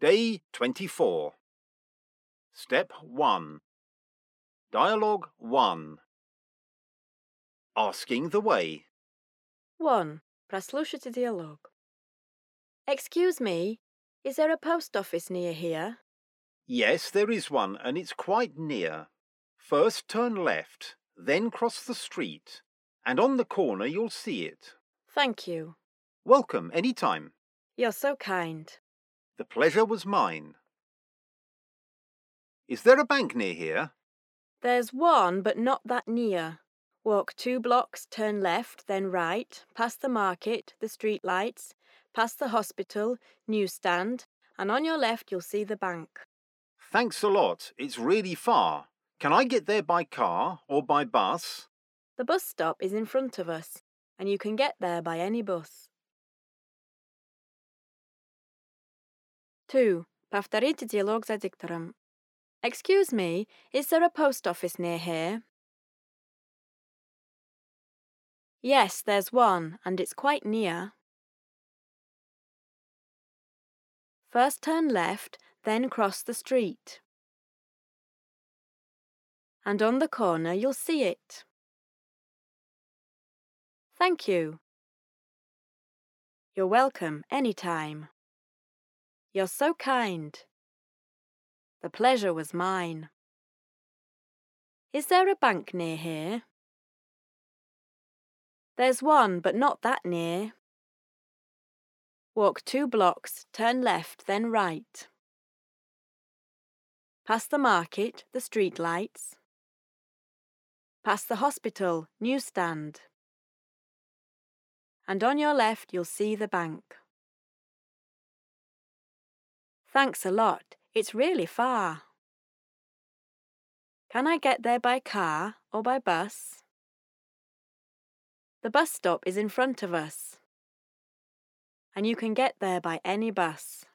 Day 24. Step 1. Dialogue 1. Asking the way. 1. Прослушайте диалог. Excuse me, is there a post office near here? Yes, there is one, and it's quite near. First turn left, then cross the street, and on the corner you'll see it. Thank you. Welcome any time. You're so kind. The pleasure was mine. Is there a bank near here? There's one, but not that near. Walk two blocks, turn left, then right, past the market, the street lights, past the hospital, newsstand, and on your left you'll see the bank. Thanks a lot. It's really far. Can I get there by car or by bus? The bus stop is in front of us, and you can get there by any bus. 2. Повторите диалог за диктором. Excuse me, is there a post office near here? Yes, there's one, and it's quite near. First turn left, then cross the street. And on the corner you'll see it. Thank you. You're welcome any time. You're so kind. The pleasure was mine. Is there a bank near here? There's one, but not that near. Walk two blocks, turn left, then right. Past the market, the street lights. Past the hospital, newsstand. And on your left, you'll see the bank. Thanks a lot. It's really far. Can I get there by car or by bus? The bus stop is in front of us, and you can get there by any bus.